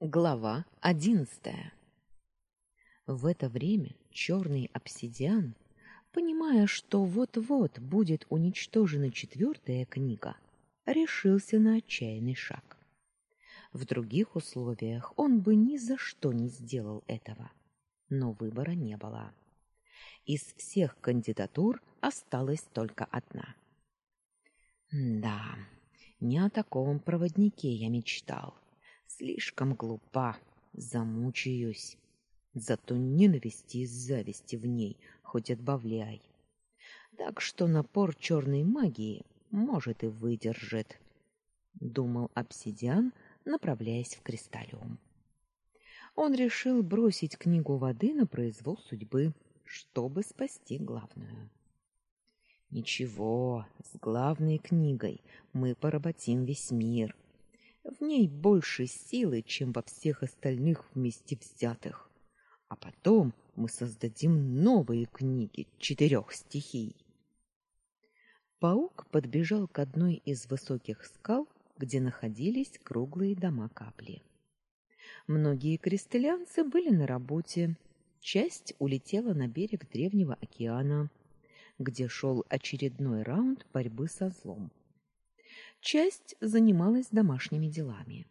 Глава одиннадцатая. В это время черный обсидиан, понимая, что вот-вот будет уничтожена четвертая книга, решился на отчаянный шаг. В других условиях он бы ни за что не сделал этого, но выбора не было. Из всех кандидатур осталась только одна. Да, не о таком проводнике я мечтал. Слишком глупа, замучаюсь. Зато ненависти и зависти в ней хоть отбавляй. Так что напор черной магии может и выдержит, думал обсидиан, направляясь в кристаллиум. Он решил бросить книгу воды на произвол судьбы, чтобы спасти главную. Ничего, с главной книгой мы поработим весь мир. В ней больше силы, чем во всех остальных вместе взятых. А потом мы создадим новые книги четырех стихий. Паук подбежал к одной из высоких скал, где находились круглые дома капли. Многие кристаллянцы были на работе. Часть улетела на берег древнего океана, где шел очередной раунд борьбы со злом часть занималась домашними делами.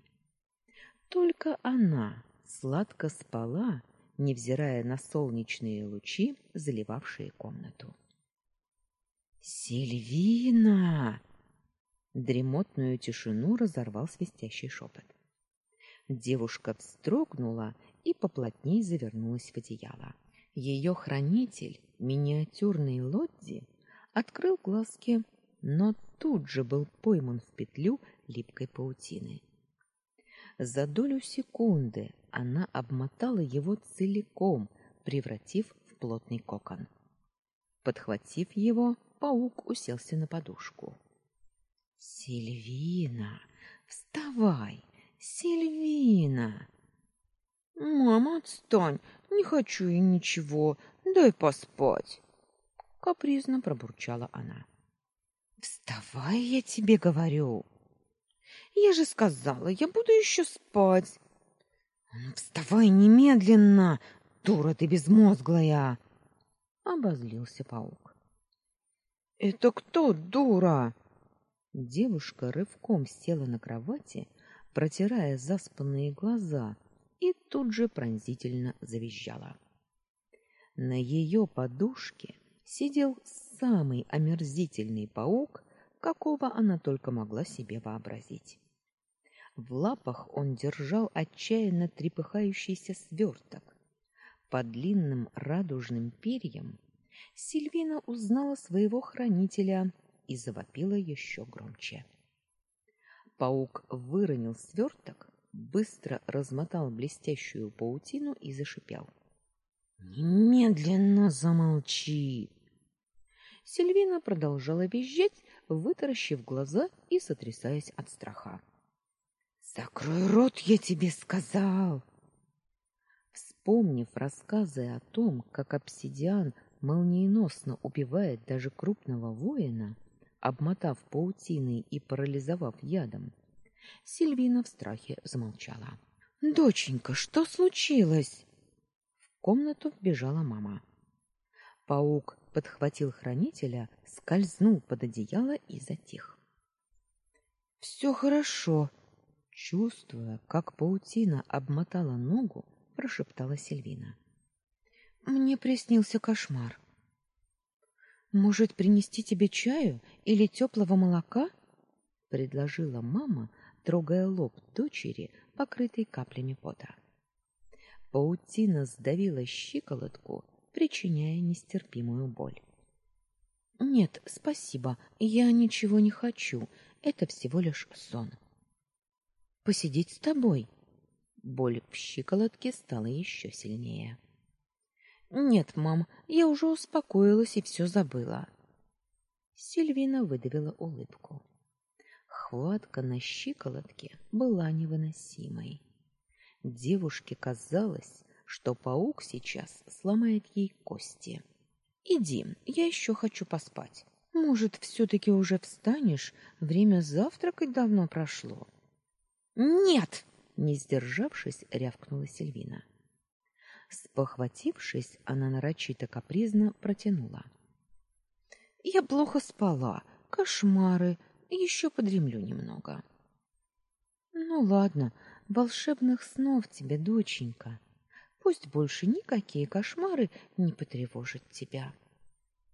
Только она сладко спала, невзирая на солнечные лучи, заливавшие комнату. Сильвина! Дремотную тишину разорвал свистящий шепот. Девушка вздрогнула и поплотнее завернулась в одеяло. Ее хранитель, миниатюрный Лодди, открыл глазки, но тут же был пойман в петлю липкой паутины. За долю секунды она обмотала его целиком, превратив в плотный кокон. Подхватив его, паук уселся на подушку. Сильвина, вставай, Сильвина. Мама, отстань, не хочу я ничего, дай поспать, капризно пробурчала она. Вставай, я тебе говорю. Я же сказала, я буду еще спать. Ну, вставай немедленно, дура ты безмозглая, обозлился паук. Это кто дура? Девушка рывком села на кровати, протирая заспанные глаза, и тут же пронзительно завизжала. На ее подушке сидел самый омерзительный паук, какого она только могла себе вообразить. В лапах он держал отчаянно трепыхающийся сверток. По длинным радужным перьям Сильвина узнала своего хранителя и завопила еще громче. Паук выронил сверток, быстро размотал блестящую паутину и зашипел. Немедленно замолчи. Сильвина продолжала визжать, вытаращив глаза и сотрясаясь от страха. Закрой рот, я тебе сказал. Вспомнив рассказы о том, как обсидиан молниеносно убивает даже крупного воина, обмотав паутиной и парализовав ядом, Сильвина в страхе замолчала. Доченька, что случилось? В комнату вбежала мама. Паук подхватил хранителя, скользнул под одеяло и затих. Все хорошо, чувствуя, как паутина обмотала ногу, прошептала Сильвина. Мне приснился кошмар. Может, принести тебе чаю или теплого молока? предложила мама, трогая лоб дочери, покрытый каплями пота. Паутина сдавила щиколотку, причиняя нестерпимую боль. Нет, спасибо. Я ничего не хочу. Это всего лишь сон. Посидеть с тобой. Боль в щиколотке стала еще сильнее. Нет, мам, я уже успокоилась и все забыла. Сильвина выдавила улыбку. Хватка на щиколотке была невыносимой. Девушке казалось, что паук сейчас сломает ей кости. Иди, я еще хочу поспать. Может, все таки уже встанешь? Время завтракать давно прошло. Нет, не сдержавшись, рявкнула Сильвина. Спохватившись, она нарочито капризно протянула: "Я плохо спала, кошмары, еще подремлю немного". "Ну ладно, волшебных снов тебе, доченька. Пусть больше никакие кошмары не потревожат тебя",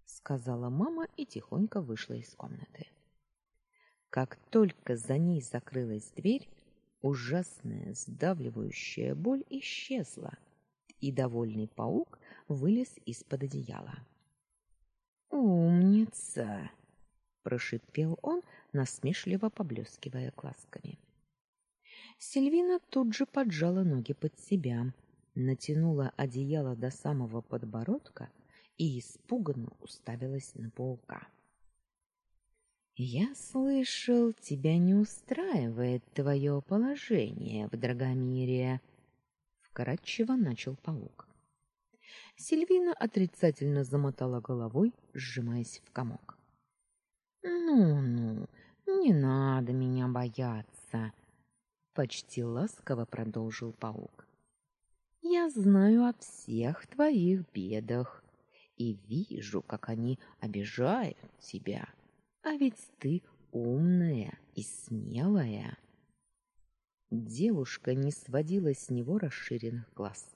сказала мама и тихонько вышла из комнаты. Как только за ней закрылась дверь, ужасная сдавливающая боль исчезла, и довольный паук вылез из-под одеяла. «Умница!» — прошипел он, насмешливо поблескивая глазками. Сильвина тут же поджала ноги под себя, натянула одеяло до самого подбородка и испуганно уставилась на паука. Я слышал, тебя не устраивает твое положение в Драгомире, вкратчиво начал паук. Сильвина отрицательно замотала головой, сжимаясь в комок. Ну-ну, не надо меня бояться, почти ласково продолжил паук. Я знаю о всех твоих бедах и вижу, как они обижают тебя. А ведь ты умная и смелая. Девушка не сводила с него расширенных глаз.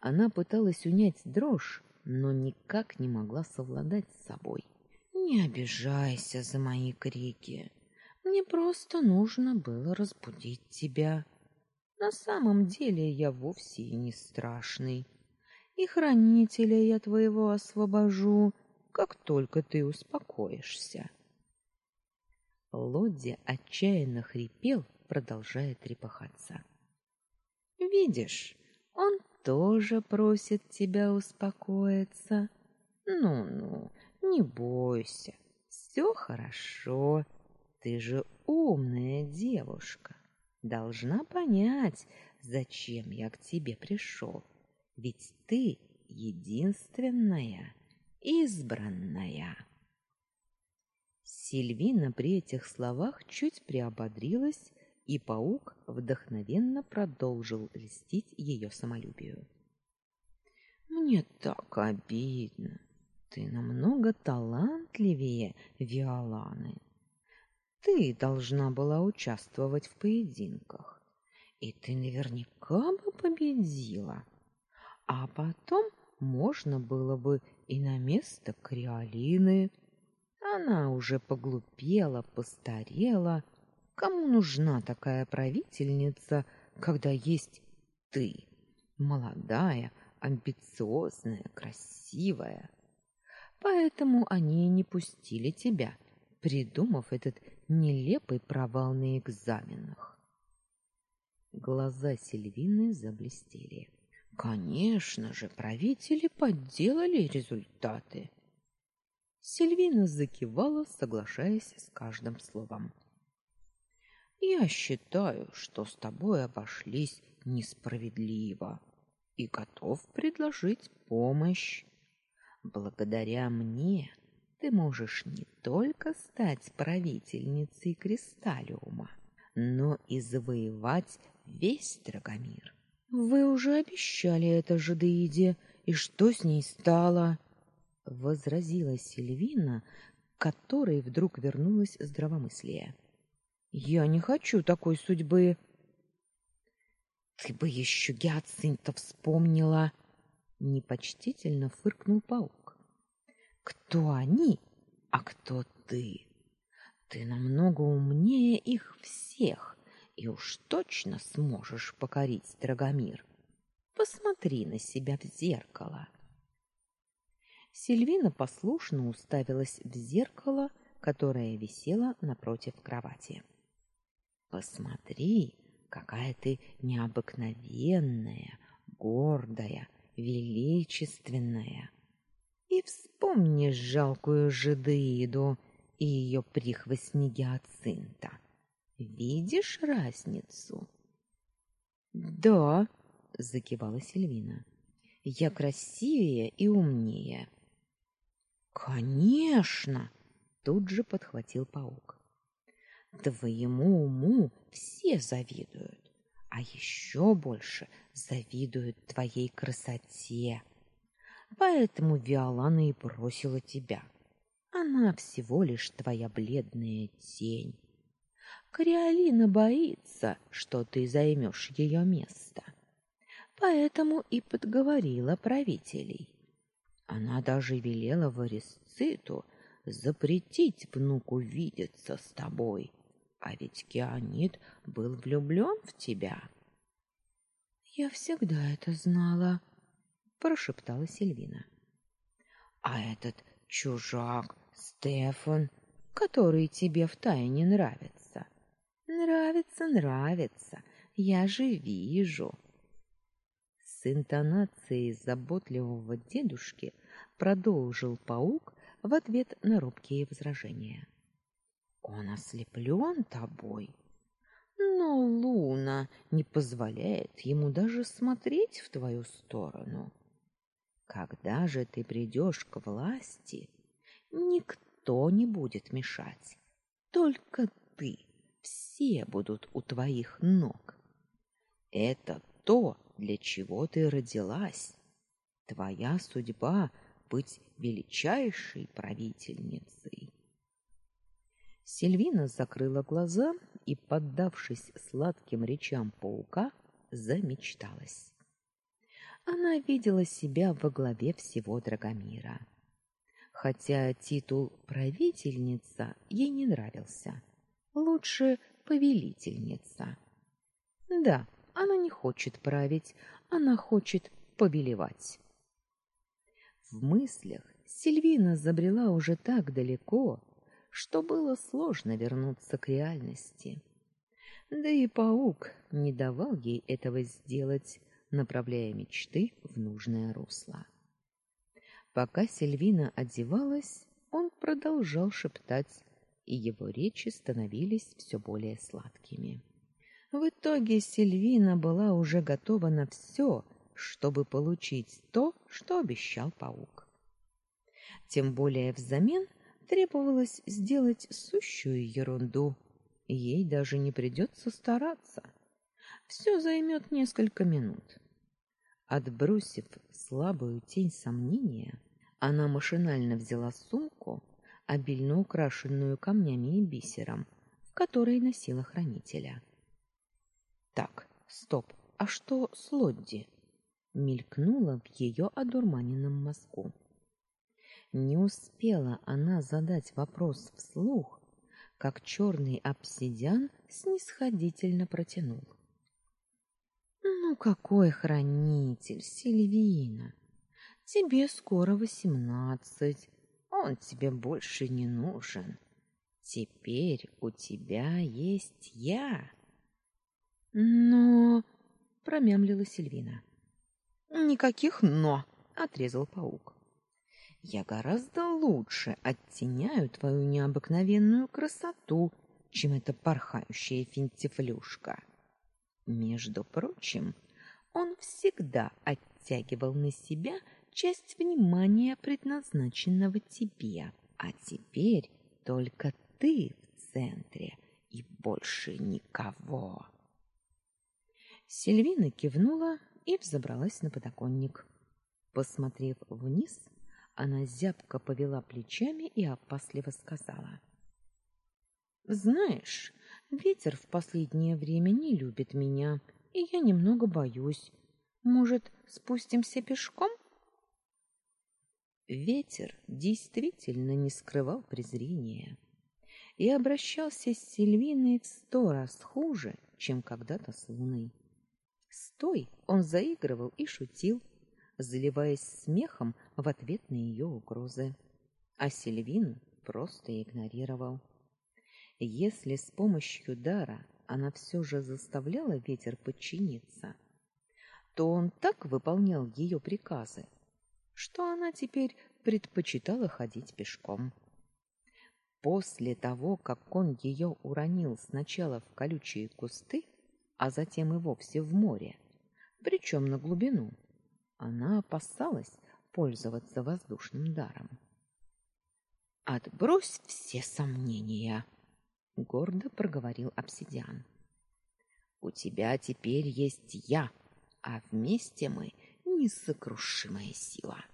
Она пыталась унять дрожь, но никак не могла совладать с собой. Не обижайся за мои крики. Мне просто нужно было разбудить тебя. На самом деле я вовсе и не страшный. И хранителя я твоего освобожу, как только ты успокоишься. Лодди отчаянно хрипел, продолжая трепыхаться. Видишь, он тоже просит тебя успокоиться. Ну-ну, не бойся. все хорошо. Ты же умная девушка. Должна понять, зачем я к тебе пришел. Ведь ты единственная избранная. Сильвина при этих словах чуть приободрилась, и паук вдохновенно продолжил льстить ее самолюбию. Мне так обидно. Ты намного талантливее Виоланы. Ты должна была участвовать в поединках, и ты наверняка бы победила. А потом можно было бы и на место Криолины. Она уже поглупела, постарела. Кому нужна такая правительница, когда есть ты, молодая, амбициозная, красивая? Поэтому они не пустили тебя, придумав этот нелепый провал на экзаменах. Глаза Сильвины заблестели. Конечно же, правители подделали результаты. Сильвина закивала, соглашаясь с каждым словом. Я считаю, что с тобой обошлись несправедливо и готов предложить помощь. Благодаря мне ты можешь не только стать правительницей Кристаллиума, но и завоевать весь Драгомир. Вы уже обещали это Жадеиде, и что с ней стало? возразила Сильвина, которой вдруг вернулось здравомыслие. Я не хочу такой судьбы. Ты бы еще гиацинта вспомнила, непочтительно фыркнул паук. Кто они, а кто ты? Ты намного умнее их всех и уж точно сможешь покорить Драгомир. Посмотри на себя в зеркало. Сильвина послушно уставилась в зеркало, которое висело напротив кровати. Посмотри, какая ты необыкновенная, гордая, величественная. И вспомни жалкую жидеиду и ее прихвостни гиацинта. Видишь разницу? Да, закивала Сильвина. Я красивее и умнее. Конечно, тут же подхватил паук. Твоему уму все завидуют, а еще больше завидуют твоей красоте. Поэтому Виолана и бросила тебя. Она всего лишь твоя бледная тень. Криолина боится, что ты займешь ее место. Поэтому и подговорила правителей. Она даже велела Варисциту запретить внуку видеться с тобой. А ведь Кианит был влюблен в тебя. Я всегда это знала, прошептала Сильвина. А этот чужак Стефан, который тебе втайне нравится. Нравится, нравится. Я же вижу. С интонацией заботливого дедушки продолжил паук в ответ на робкие возражения. Он ослеплен тобой. Но луна не позволяет ему даже смотреть в твою сторону. Когда же ты придешь к власти, никто не будет мешать. Только ты. Все будут у твоих ног. Это то, для чего ты родилась. Твоя судьба быть величайшей правительницей. Сильвина закрыла глаза и, поддавшись сладким речам паука, замечталась. Она видела себя во главе всего Драгомира. Хотя титул правительница ей не нравился. Лучше повелительница. Да, она не хочет править, она хочет повелевать. В мыслях Сильвина забрела уже так далеко, что было сложно вернуться к реальности. Да и паук не давал ей этого сделать, направляя мечты в нужное русло. Пока Сильвина одевалась, он продолжал шептать, и его речи становились все более сладкими. В итоге Сильвина была уже готова на все, чтобы получить то, что обещал паук. Тем более взамен требовалось сделать сущую ерунду. Ей даже не придется стараться. Все займет несколько минут. Отбросив слабую тень сомнения, она машинально взяла сумку, обильно украшенную камнями и бисером, в которой носила хранителя. Так, стоп. А что с Лодди? мелькнуло в ее одурманенном мозгу. Не успела она задать вопрос вслух, как черный обсидиан снисходительно протянул. Ну какой хранитель, Сильвина? Тебе скоро восемнадцать. Он тебе больше не нужен. Теперь у тебя есть я. Но промямлила Сильвина. Никаких но, отрезал паук. Я гораздо лучше оттеняю твою необыкновенную красоту, чем эта порхающая финтифлюшка. Между прочим, он всегда оттягивал на себя часть внимания, предназначенного тебе. А теперь только ты в центре и больше никого. Сильвина кивнула и взобралась на подоконник. Посмотрев вниз, она зябко повела плечами и опасливо сказала: "Знаешь, ветер в последнее время не любит меня, и я немного боюсь. Может, спустимся пешком?" Ветер действительно не скрывал презрения и обращался с Сильвиной в сто раз хуже, чем когда-то с Луной. Стой, он заигрывал и шутил, заливаясь смехом в ответ на ее угрозы. А Сильвин просто игнорировал. Если с помощью дара она все же заставляла ветер подчиниться, то он так выполнял ее приказы, что она теперь предпочитала ходить пешком. После того, как он ее уронил сначала в колючие кусты, а затем и вовсе в море, причем на глубину, она опасалась пользоваться воздушным даром. Отбрось все сомнения, гордо проговорил обсидиан. У тебя теперь есть я, а вместе мы несокрушимая сила.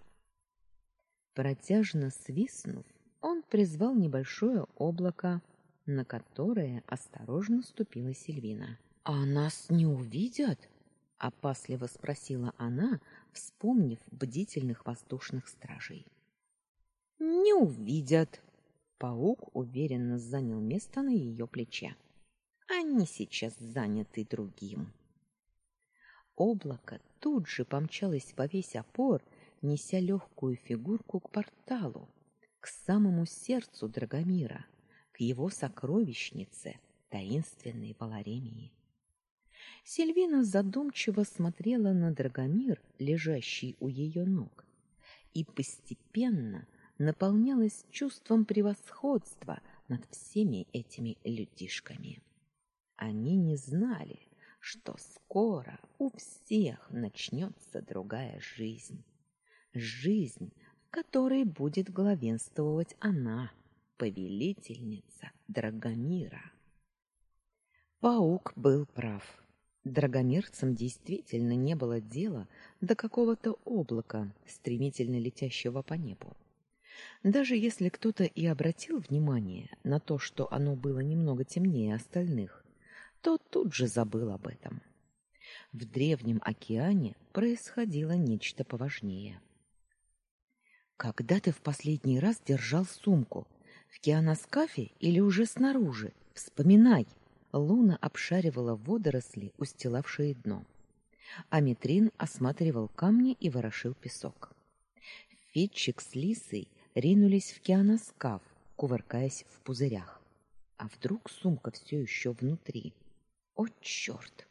Протяжно свистнув, он призвал небольшое облако, на которое осторожно ступила Сильвина. А нас не увидят? опасливо спросила она, вспомнив бдительных воздушных стражей. Не увидят. Паук уверенно занял место на ее плече. Они сейчас заняты другим. Облако тут же помчалось во весь опор, неся легкую фигурку к порталу, к самому сердцу Драгомира, к его сокровищнице, таинственной Валаремии. Сильвина задумчиво смотрела на Драгомир, лежащий у ее ног, и постепенно наполнялась чувством превосходства над всеми этими людишками. Они не знали, что скоро у всех начнется другая жизнь. Жизнь, в которой будет главенствовать она, повелительница Драгомира. Паук был прав. Драгомирцам действительно не было дела до какого-то облака, стремительно летящего по небу. Даже если кто-то и обратил внимание на то, что оно было немного темнее остальных, то тут же забыл об этом. В древнем океане происходило нечто поважнее. Когда ты в последний раз держал сумку? В кианоскафе или уже снаружи? Вспоминай. Луна обшаривала водоросли, устилавшие дно. Аметрин осматривал камни и ворошил песок. Фитчик с Лисой ринулись в кианоскаф, кувыркаясь в пузырях. А вдруг сумка все еще внутри? О, черт!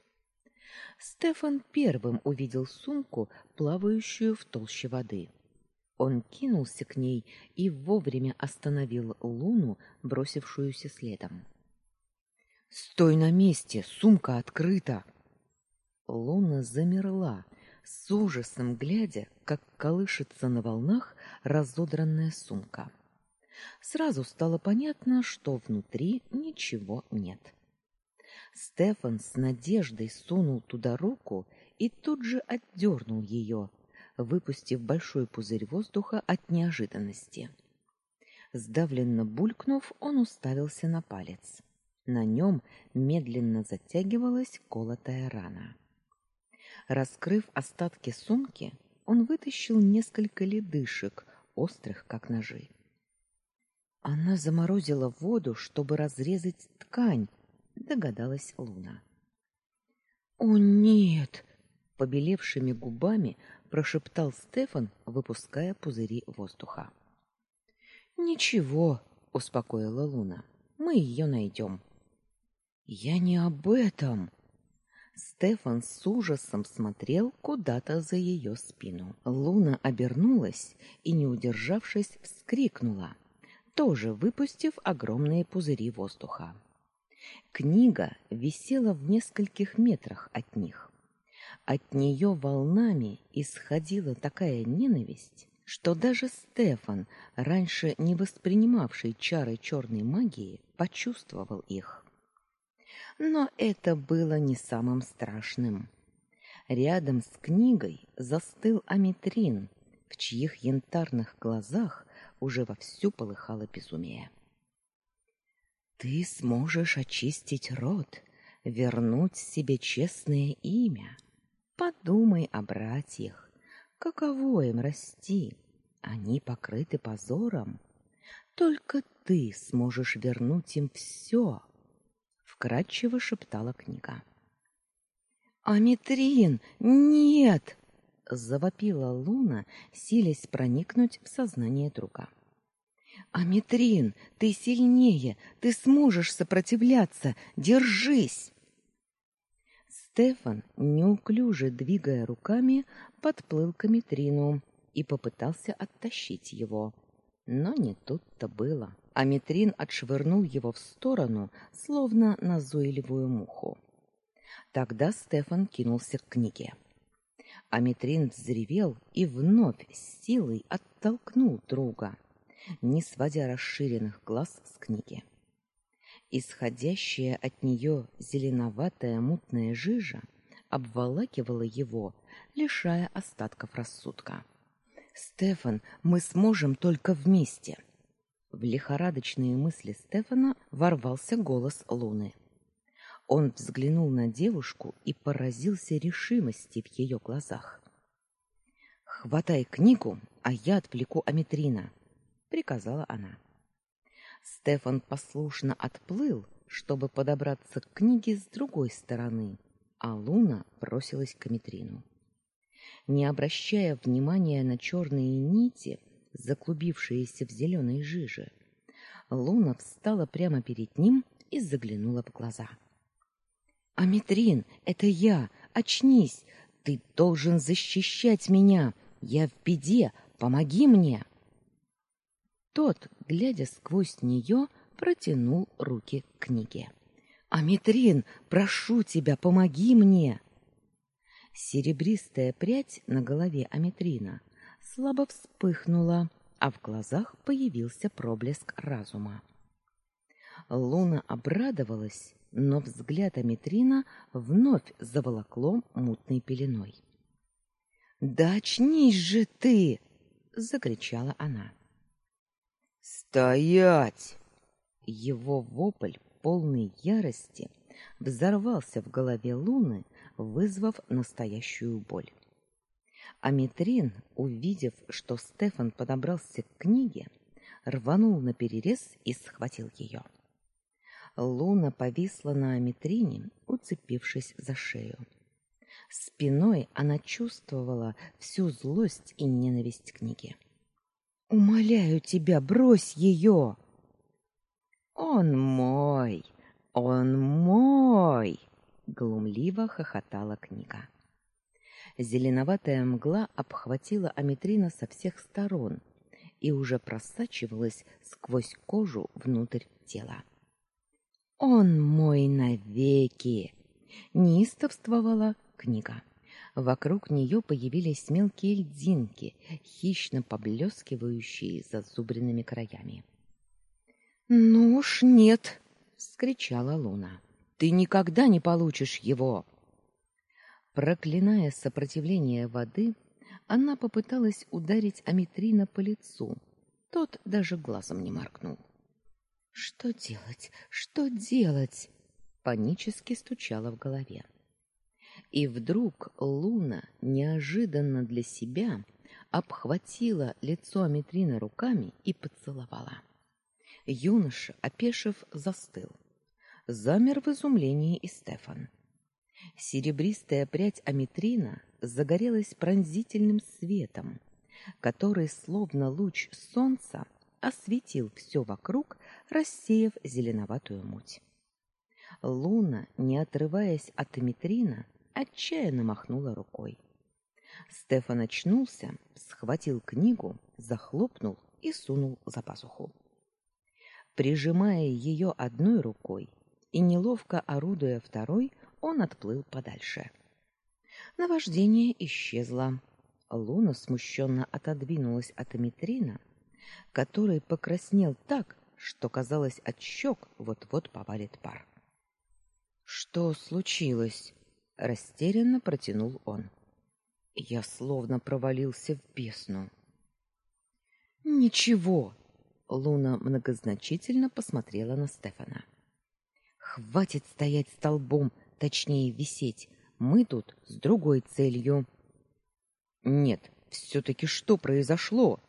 Стефан первым увидел сумку, плавающую в толще воды. Он кинулся к ней и вовремя остановил Луну, бросившуюся следом. Стой на месте, сумка открыта. Луна замерла, с ужасом глядя, как колышется на волнах разодранная сумка. Сразу стало понятно, что внутри ничего нет. Стефан с надеждой сунул туда руку и тут же отдернул ее, выпустив большой пузырь воздуха от неожиданности. Сдавленно булькнув, он уставился на палец. На нем медленно затягивалась колотая рана. Раскрыв остатки сумки, он вытащил несколько ледышек, острых как ножи. Она заморозила воду, чтобы разрезать ткань, догадалась Луна. О нет, побелевшими губами прошептал Стефан, выпуская пузыри воздуха. Ничего, успокоила Луна. Мы ее найдем». Я не об этом. Стефан с ужасом смотрел куда-то за ее спину. Луна обернулась и, не удержавшись, вскрикнула, тоже выпустив огромные пузыри воздуха. Книга висела в нескольких метрах от них. От нее волнами исходила такая ненависть, что даже Стефан, раньше не воспринимавший чары черной магии, почувствовал их. Но это было не самым страшным. Рядом с книгой застыл Аметрин, в чьих янтарных глазах уже вовсю полыхало безумие. Ты сможешь очистить род, вернуть себе честное имя. Подумай о братьях. Каково им расти? Они покрыты позором. Только ты сможешь вернуть им все. Вкратчиво шептала книга. Аметрин, нет! завопила Луна, силясь проникнуть в сознание друга. Аметрин, ты сильнее, ты сможешь сопротивляться, держись. Стефан, неуклюже двигая руками, подплыл к Аметрину и попытался оттащить его. Но не тут-то было. Аметрин отшвырнул его в сторону, словно назойливую муху. Тогда Стефан кинулся к книге. Аметрин взревел и вновь с силой оттолкнул друга не сводя расширенных глаз с книги. Исходящая от нее зеленоватая мутная жижа обволакивала его, лишая остатков рассудка. Стефан, мы сможем только вместе. В лихорадочные мысли Стефана ворвался голос Луны. Он взглянул на девушку и поразился решимости в ее глазах. Хватай книгу, а я отвлеку Аметрина, приказала она. Стефан послушно отплыл, чтобы подобраться к книге с другой стороны, а Луна бросилась к Аметрину. Не обращая внимания на черные нити, заклубившиеся в зеленой жиже, Луна встала прямо перед ним и заглянула в глаза. Аметрин, это я. Очнись. Ты должен защищать меня. Я в беде. Помоги мне. Тот, глядя сквозь нее, протянул руки к книге. Аметрин, прошу тебя, помоги мне. Серебристая прядь на голове Аметрина слабо вспыхнула, а в глазах появился проблеск разума. Луна обрадовалась, но взгляд Аметрина вновь заволокло мутной пеленой. "Да очнись же ты!" закричала она. "Стоять!" Его вопль, полный ярости, взорвался в голове Луны, вызвав настоящую боль. Аметрин, увидев, что Стефан подобрался к книге, рванул на перерез и схватил ее. Луна повисла на Аметрине, уцепившись за шею. Спиной она чувствовала всю злость и ненависть книги. Умоляю тебя, брось ее!» Он мой, он мой, глумливо хохотала книга. Зеленоватая мгла обхватила Аметрина со всех сторон и уже просачивалась сквозь кожу внутрь тела. Он мой навеки, неистовствовала книга. Вокруг нее появились мелкие льдинки, хищно поблескивающие зазубренными краями. "Ну уж нет", вскричала Луна. "Ты никогда не получишь его". Проклиная сопротивление воды, она попыталась ударить Аметрина по лицу. Тот даже глазом не моргнул. Что делать? Что делать? панически стучало в голове. И вдруг Луна неожиданно для себя обхватила лицо Аметрина руками и поцеловала. Юноша, опешив, застыл. Замер в изумлении и Стефан. Серебристая прядь Аметрина загорелась пронзительным светом, который словно луч солнца осветил все вокруг, рассеяв зеленоватую муть. Луна, не отрываясь от Эмитрина, отчаянно махнула рукой. Стефан очнулся, схватил книгу, захлопнул и сунул за пазуху. Прижимая ее одной рукой и неловко орудуя второй, он отплыл подальше. Наваждение исчезло. Луна смущенно отодвинулась от Эмитрина который покраснел так, что казалось, от щек вот-вот повалит пар. Что случилось? растерянно протянул он. Я словно провалился в бездну. Ничего, Луна многозначительно посмотрела на Стефана. Хватит стоять столбом, точнее висеть. Мы тут с другой целью. Нет, все таки что произошло?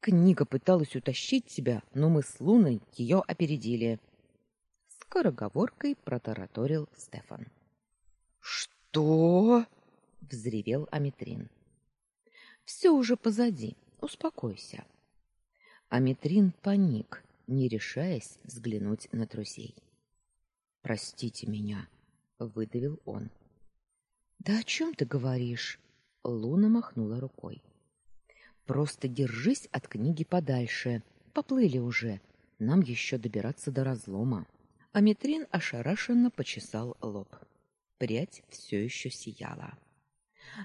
Книга пыталась утащить тебя, но мы с Луной ее опередили. Скороговоркой протараторил Стефан. Что? взревел Аметрин. Все уже позади. Успокойся. Аметрин паник, не решаясь взглянуть на друзей. Простите меня, выдавил он. Да о чем ты говоришь? Луна махнула рукой. Просто держись от книги подальше. Поплыли уже. Нам еще добираться до разлома. Аметрин ошарашенно почесал лоб. Прядь все еще сияла.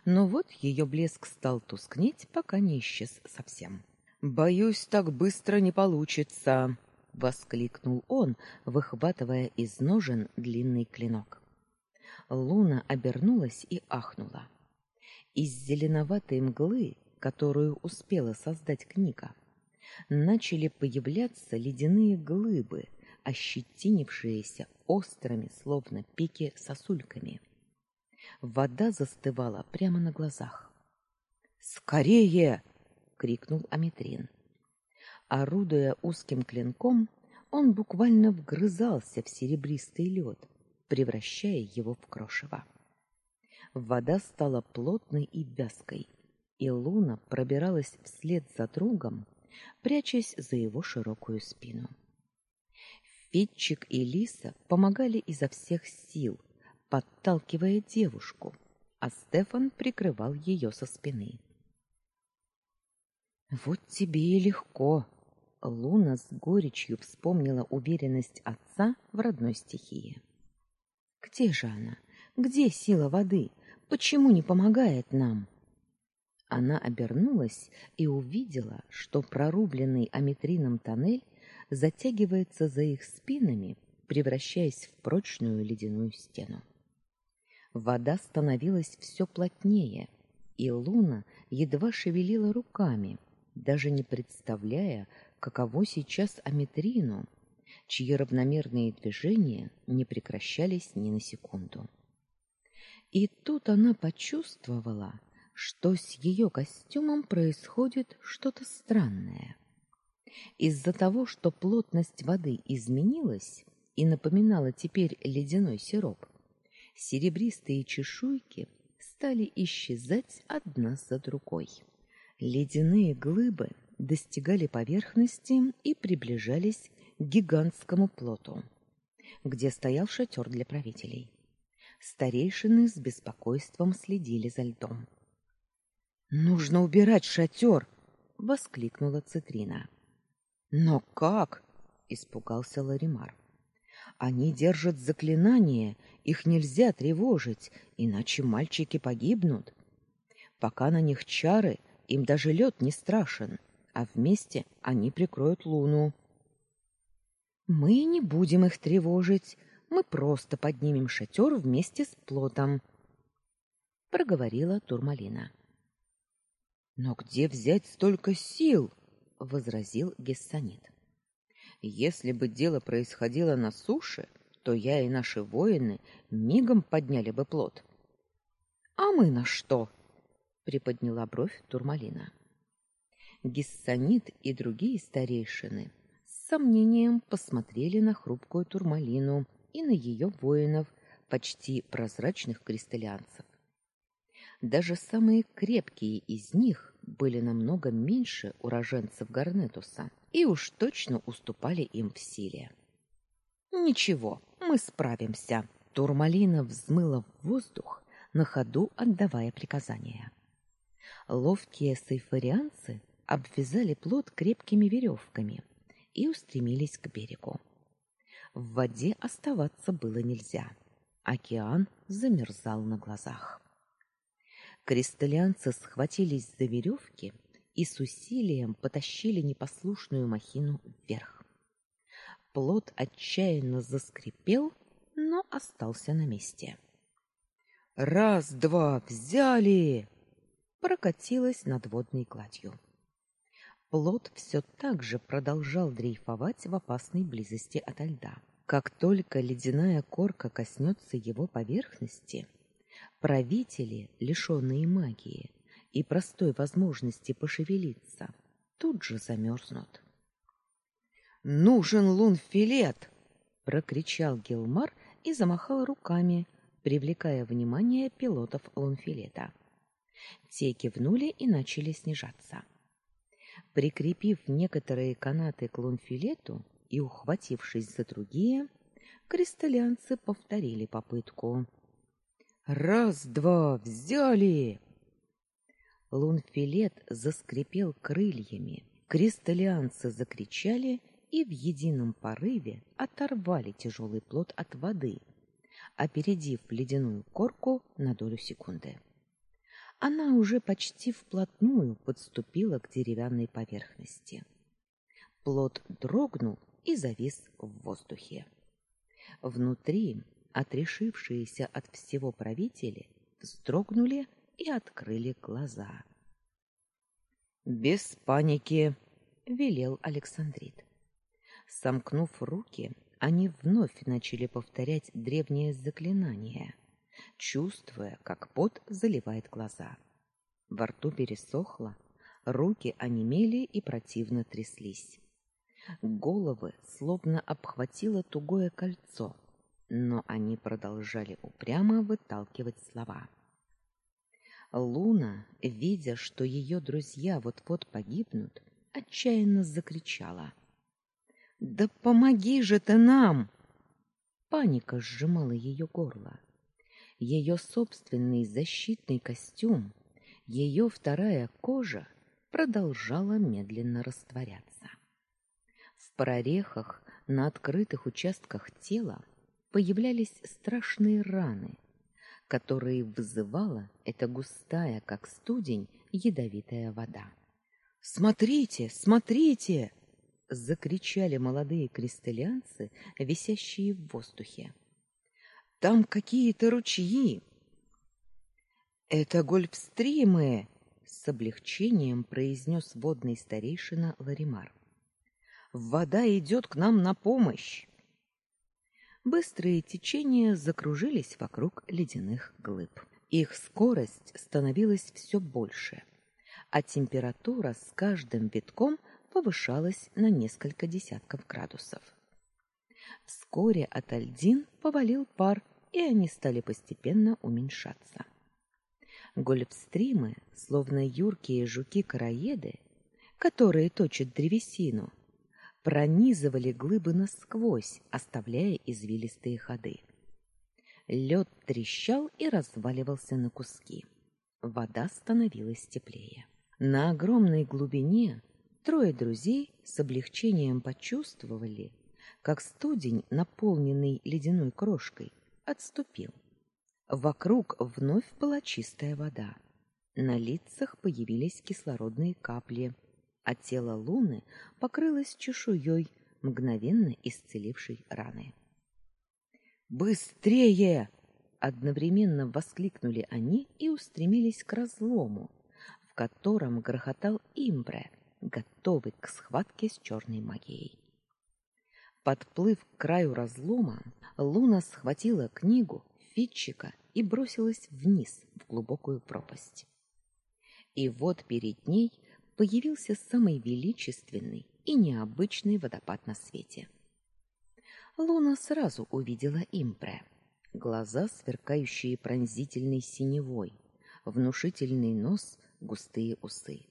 Но вот ее блеск стал тускнеть, пока не исчез совсем. Боюсь, так быстро не получится, воскликнул он, выхватывая из ножен длинный клинок. Луна обернулась и ахнула. Из зеленоватой мглы, которую успела создать книга, начали появляться ледяные глыбы, ощетинившиеся острыми, словно пики, сосульками. Вода застывала прямо на глазах. «Скорее!» — крикнул Аметрин. Орудуя узким клинком, он буквально вгрызался в серебристый лед, превращая его в крошево. Вода стала плотной и вязкой, и Луна пробиралась вслед за другом, прячась за его широкую спину. Фитчик и Лиса помогали изо всех сил, подталкивая девушку, а Стефан прикрывал ее со спины. Вот тебе и легко. Луна с горечью вспомнила уверенность отца в родной стихии. Где же она? Где сила воды? Почему не помогает нам? Она обернулась и увидела, что прорубленный аметрином тоннель затягивается за их спинами, превращаясь в прочную ледяную стену. Вода становилась все плотнее, и Луна едва шевелила руками, даже не представляя, каково сейчас Аметрину, чьи равномерные движения не прекращались ни на секунду. И тут она почувствовала, что с ее костюмом происходит что-то странное. Из-за того, что плотность воды изменилась и напоминала теперь ледяной сироп, серебристые чешуйки стали исчезать одна за другой. Ледяные глыбы достигали поверхности и приближались к гигантскому плоту, где стоял шатер для правителей. Старейшины с беспокойством следили за льдом. Нужно убирать шатер!» — воскликнула Цитрина. Но как? испугался Ларимар. Они держат заклинание, их нельзя тревожить, иначе мальчики погибнут. Пока на них чары, им даже лед не страшен, а вместе они прикроют луну. Мы не будем их тревожить, мы просто поднимем шатер вместе с плотом, проговорила Турмалина. Но где взять столько сил? возразил Гессанит. Если бы дело происходило на суше, то я и наши воины мигом подняли бы плот. А мы на что? приподняла бровь Турмалина. Гессанит и другие старейшины с сомнением посмотрели на хрупкую Турмалину и на ее воинов, почти прозрачных кристаллианцев. Даже самые крепкие из них были намного меньше уроженцев Гарнетуса и уж точно уступали им в силе. Ничего, мы справимся. Турмалина взмыла в воздух, на ходу отдавая приказания. Ловкие сайфарианцы обвязали плот крепкими веревками и устремились к берегу. В воде оставаться было нельзя. Океан замерзал на глазах. Кристаллианцы схватились за веревки и с усилием потащили непослушную махину вверх. Плот отчаянно заскрипел, но остался на месте. Раз, два, взяли! Прокатилась над водной гладью. Плот все так же продолжал дрейфовать в опасной близости от льда. Как только ледяная корка коснется его поверхности, Правители, лишенные магии и простой возможности пошевелиться, тут же замерзнут. Нужен лунфилет, прокричал Гилмар и замахал руками, привлекая внимание пилотов лунфилета. Те кивнули и начали снижаться. Прикрепив некоторые канаты к лунфилету и ухватившись за другие, кристаллянцы повторили попытку. Раз-два, взяли! Лунфилет заскрипел крыльями, кристаллианцы закричали и в едином порыве оторвали тяжелый плод от воды, опередив ледяную корку на долю секунды. Она уже почти вплотную подступила к деревянной поверхности. Плод дрогнул и завис в воздухе. Внутри отрешившиеся от всего правители вздрогнули и открыли глаза. Без паники, велел Александрит. Сомкнув руки, они вновь начали повторять древнее заклинание, чувствуя, как пот заливает глаза. Во рту пересохло, руки онемели и противно тряслись. Головы словно обхватило тугое кольцо, но они продолжали упрямо выталкивать слова. Луна, видя, что ее друзья вот-вот погибнут, отчаянно закричала: "Да помоги же ты нам!" Паника сжимала ее горло. Ее собственный защитный костюм, ее вторая кожа продолжала медленно растворяться. В прорехах на открытых участках тела появлялись страшные раны, которые вызывала эта густая, как студень, ядовитая вода. Смотрите, смотрите, закричали молодые кристаллианцы, висящие в воздухе. Там какие-то ручьи. Это гольфстримы, с облегчением произнес водный старейшина Ларимар. Вода идет к нам на помощь. Быстрые течения закружились вокруг ледяных глыб. Их скорость становилась все больше, а температура с каждым витком повышалась на несколько десятков градусов. Вскоре от льдин повалил пар, и они стали постепенно уменьшаться. Гольфстримы, словно юркие жуки-караеды, которые точат древесину, пронизывали глыбы насквозь, оставляя извилистые ходы. Лед трещал и разваливался на куски. Вода становилась теплее. На огромной глубине трое друзей с облегчением почувствовали, как студень, наполненный ледяной крошкой, отступил. Вокруг вновь была чистая вода. На лицах появились кислородные капли – а тело Луны покрылось чешуей, мгновенно исцелившей раны. «Быстрее!» — одновременно воскликнули они и устремились к разлому, в котором грохотал Имбре, готовый к схватке с черной магией. Подплыв к краю разлома, Луна схватила книгу, Фитчика и бросилась вниз в глубокую пропасть. И вот перед ней появился самый величественный и необычный водопад на свете. Луна сразу увидела импре. Глаза, сверкающие пронзительной синевой, внушительный нос, густые усы.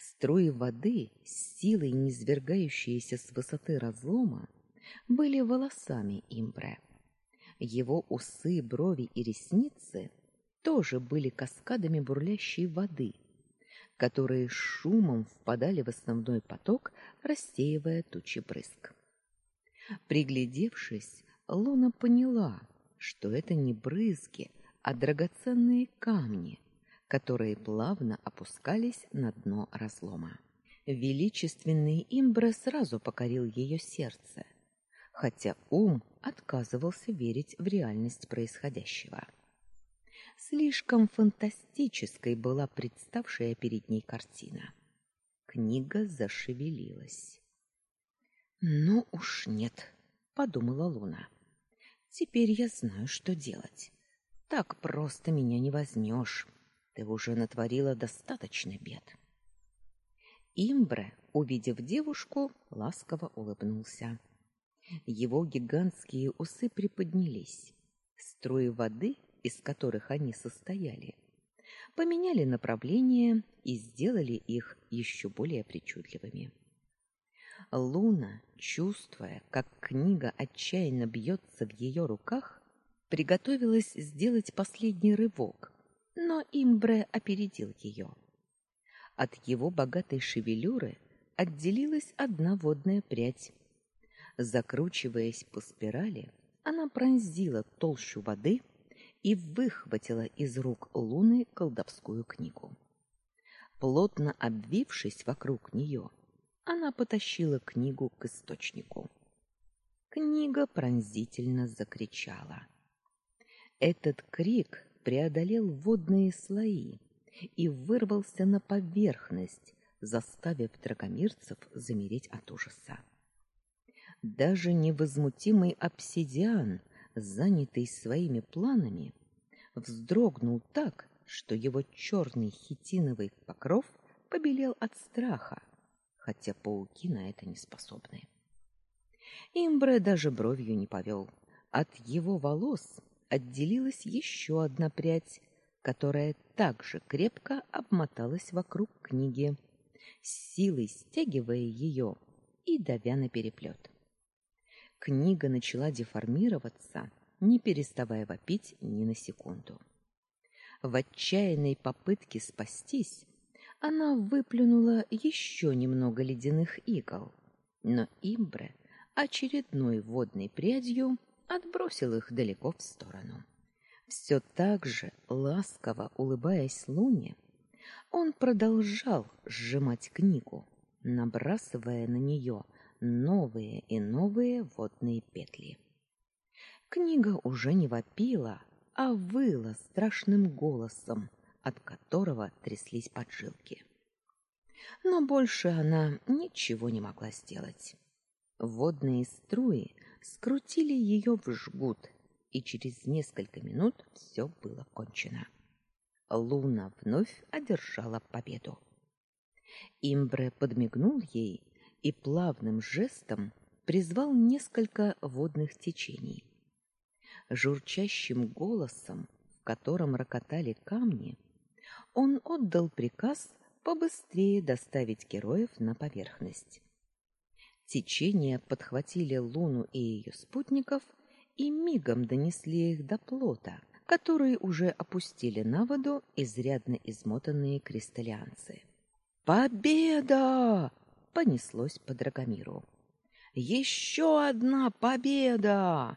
Струи воды, с силой низвергающиеся с высоты разлома, были волосами импре. Его усы, брови и ресницы тоже были каскадами бурлящей воды — которые шумом впадали в основной поток, рассеивая тучи брызг. Приглядевшись, Луна поняла, что это не брызги, а драгоценные камни, которые плавно опускались на дно разлома. Величественный имбра сразу покорил ее сердце, хотя ум отказывался верить в реальность происходящего. Слишком фантастической была представшая перед ней картина. Книга зашевелилась. «Ну уж нет», — подумала Луна. «Теперь я знаю, что делать. Так просто меня не возьмешь. Ты уже натворила достаточно бед». Имбре, увидев девушку, ласково улыбнулся. Его гигантские усы приподнялись. Струи воды из которых они состояли, поменяли направление и сделали их еще более причудливыми. Луна, чувствуя, как книга отчаянно бьется в ее руках, приготовилась сделать последний рывок, но Имбре опередил ее. От его богатой шевелюры отделилась одна водная прядь. Закручиваясь по спирали, она пронзила толщу воды и выхватила из рук Луны колдовскую книгу. Плотно обвившись вокруг нее, она потащила книгу к источнику. Книга пронзительно закричала. Этот крик преодолел водные слои и вырвался на поверхность, заставив драгомирцев замереть от ужаса. Даже невозмутимый обсидиан, занятый своими планами, вздрогнул так, что его черный хитиновый покров побелел от страха, хотя пауки на это не способны. Имбре даже бровью не повел. От его волос отделилась еще одна прядь, которая также крепко обмоталась вокруг книги, с силой стягивая ее и давя на переплет. Книга начала деформироваться, не переставая вопить ни на секунду. В отчаянной попытке спастись она выплюнула еще немного ледяных игл, но Имбре очередной водной прядью отбросил их далеко в сторону. Все так же, ласково улыбаясь Луне, он продолжал сжимать книгу, набрасывая на нее новые и новые водные петли. Книга уже не вопила, а выла страшным голосом, от которого тряслись поджилки. Но больше она ничего не могла сделать. Водные струи скрутили ее в жгут, и через несколько минут все было кончено. Луна вновь одержала победу. Имбре подмигнул ей и плавным жестом призвал несколько водных течений. Журчащим голосом, в котором рокотали камни, он отдал приказ побыстрее доставить героев на поверхность. Течения подхватили Луну и ее спутников и мигом донесли их до плота, который уже опустили на воду изрядно измотанные кристаллианцы. «Победа!» понеслось по Драгомиру. «Еще одна победа!»